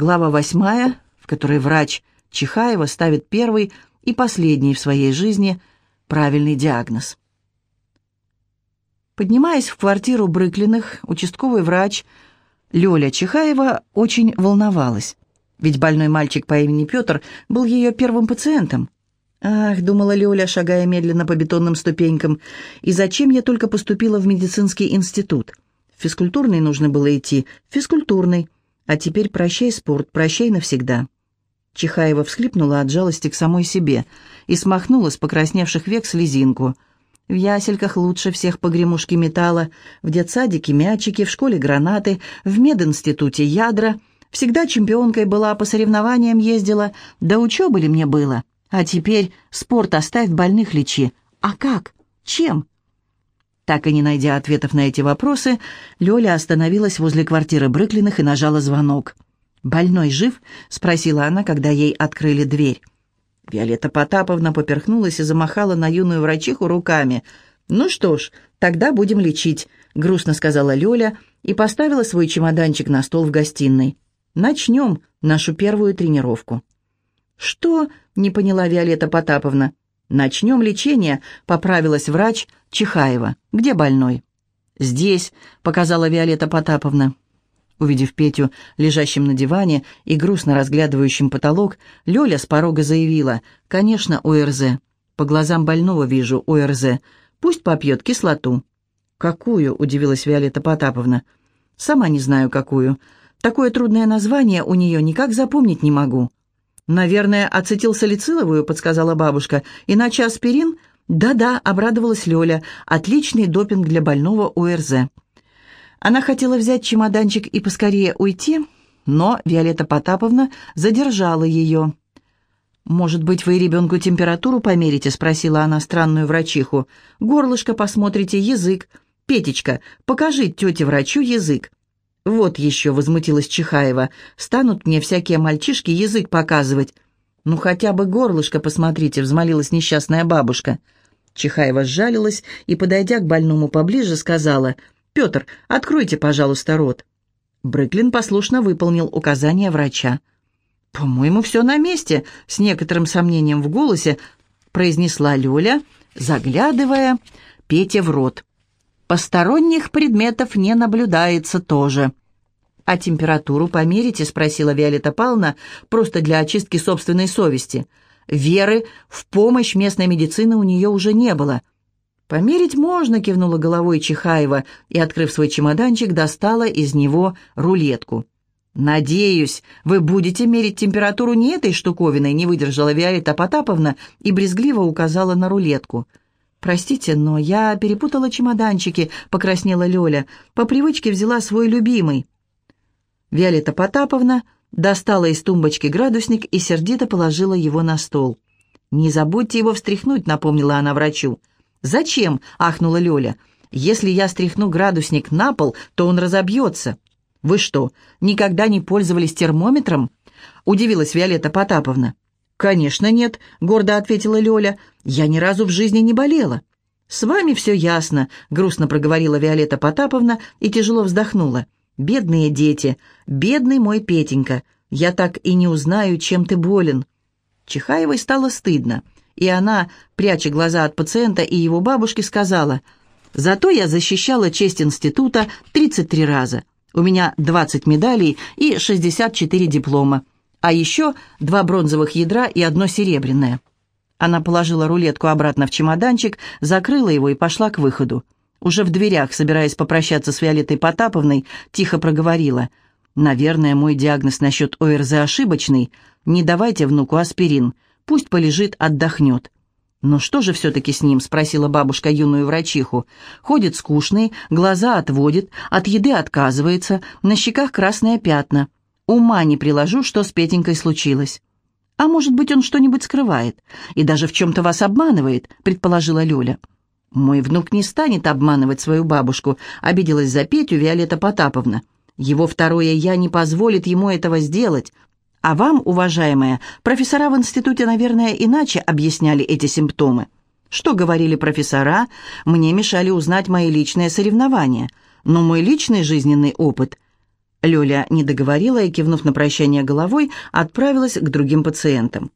Глава восьмая, в которой врач Чихаева ставит первый и последний в своей жизни правильный диагноз. Поднимаясь в квартиру Брыклиных, участковый врач Лёля Чихаева очень волновалась. Ведь больной мальчик по имени Петр был ее первым пациентом. «Ах», — думала Лёля, шагая медленно по бетонным ступенькам, «и зачем я только поступила в медицинский институт? В физкультурный нужно было идти, в физкультурный. А теперь прощай спорт, прощай навсегда». Чихаева всхлипнула от жалости к самой себе и смахнула с покрасневших век слезинку. В ясельках лучше всех погремушки металла, в детсадике мячики, в школе гранаты, в мединституте ядра. Всегда чемпионкой была, по соревнованиям ездила, до учебы ли мне было? А теперь спорт оставь, больных лечи. А как? Чем? Так и не найдя ответов на эти вопросы, Лёля остановилась возле квартиры Брыклиных и нажала звонок. «Больной жив?» — спросила она, когда ей открыли дверь. Виолетта Потаповна поперхнулась и замахала на юную врачиху руками. «Ну что ж, тогда будем лечить», — грустно сказала Лёля и поставила свой чемоданчик на стол в гостиной. «Начнем нашу первую тренировку». «Что?» — не поняла Виолетта Потаповна. «Начнем лечение», — поправилась врач Чихаева. «Где больной?» «Здесь», — показала Виолетта Потаповна. Увидев Петю, лежащим на диване и грустно разглядывающим потолок, Лёля с порога заявила, «Конечно, ОРЗ. По глазам больного вижу ОРЗ. Пусть попьет кислоту». «Какую?» — удивилась Виолетта Потаповна. «Сама не знаю, какую. Такое трудное название у нее никак запомнить не могу». «Наверное, ацетилсалициловую», — подсказала бабушка. «Иначе аспирин?» «Да-да», — обрадовалась Лёля. «Отличный допинг для больного ОРЗ». Она хотела взять чемоданчик и поскорее уйти, но Виолетта Потаповна задержала ее. «Может быть, вы ребенку температуру померите?» — спросила она странную врачиху. «Горлышко посмотрите, язык. Петечка, покажи тете-врачу язык». «Вот еще», — возмутилась Чихаева, — «станут мне всякие мальчишки язык показывать». «Ну, хотя бы горлышко посмотрите», — взмолилась несчастная бабушка. Чихаева сжалилась и, подойдя к больному поближе, сказала — «Петр, откройте, пожалуйста, рот». Брыклин послушно выполнил указания врача. «По-моему, все на месте», — с некоторым сомнением в голосе произнесла Лёля, заглядывая Пете в рот. «Посторонних предметов не наблюдается тоже». «А температуру померите?» — спросила Виолетта Павловна, просто для очистки собственной совести. Веры в помощь местной медицины у нее уже не было — «Померить можно», — кивнула головой Чихаева и, открыв свой чемоданчик, достала из него рулетку. «Надеюсь, вы будете мерить температуру не этой штуковиной», — не выдержала Виолетта Потаповна и брезгливо указала на рулетку. «Простите, но я перепутала чемоданчики», — покраснела Лёля. «По привычке взяла свой любимый». Виолетта Потаповна достала из тумбочки градусник и сердито положила его на стол. «Не забудьте его встряхнуть», — напомнила она врачу. «Зачем?» — ахнула Лёля. «Если я стряхну градусник на пол, то он разобьется». «Вы что, никогда не пользовались термометром?» — удивилась Виолетта Потаповна. «Конечно нет», — гордо ответила Лёля. «Я ни разу в жизни не болела». «С вами все ясно», — грустно проговорила Виолетта Потаповна и тяжело вздохнула. «Бедные дети, бедный мой Петенька, я так и не узнаю, чем ты болен». Чихаевой стало стыдно и она, пряча глаза от пациента и его бабушки, сказала, «Зато я защищала честь института 33 раза. У меня 20 медалей и 64 диплома, а еще два бронзовых ядра и одно серебряное». Она положила рулетку обратно в чемоданчик, закрыла его и пошла к выходу. Уже в дверях, собираясь попрощаться с Виолеттой Потаповной, тихо проговорила. «Наверное, мой диагноз насчет ОРЗ ошибочный. Не давайте внуку аспирин. Пусть полежит, отдохнет. «Но что же все-таки с ним?» — спросила бабушка юную врачиху. «Ходит скучный, глаза отводит, от еды отказывается, на щеках красные пятна. Ума не приложу, что с Петенькой случилось». «А может быть, он что-нибудь скрывает и даже в чем-то вас обманывает», — предположила Лёля. «Мой внук не станет обманывать свою бабушку», — обиделась за Петю Виолетта Потаповна. «Его второе «я» не позволит ему этого сделать. А вам, уважаемая, профессора в институте, наверное, иначе объясняли эти симптомы. Что говорили профессора, мне мешали узнать мои личные соревнования. Но мой личный жизненный опыт... Лёля не договорила и, кивнув на прощание головой, отправилась к другим пациентам.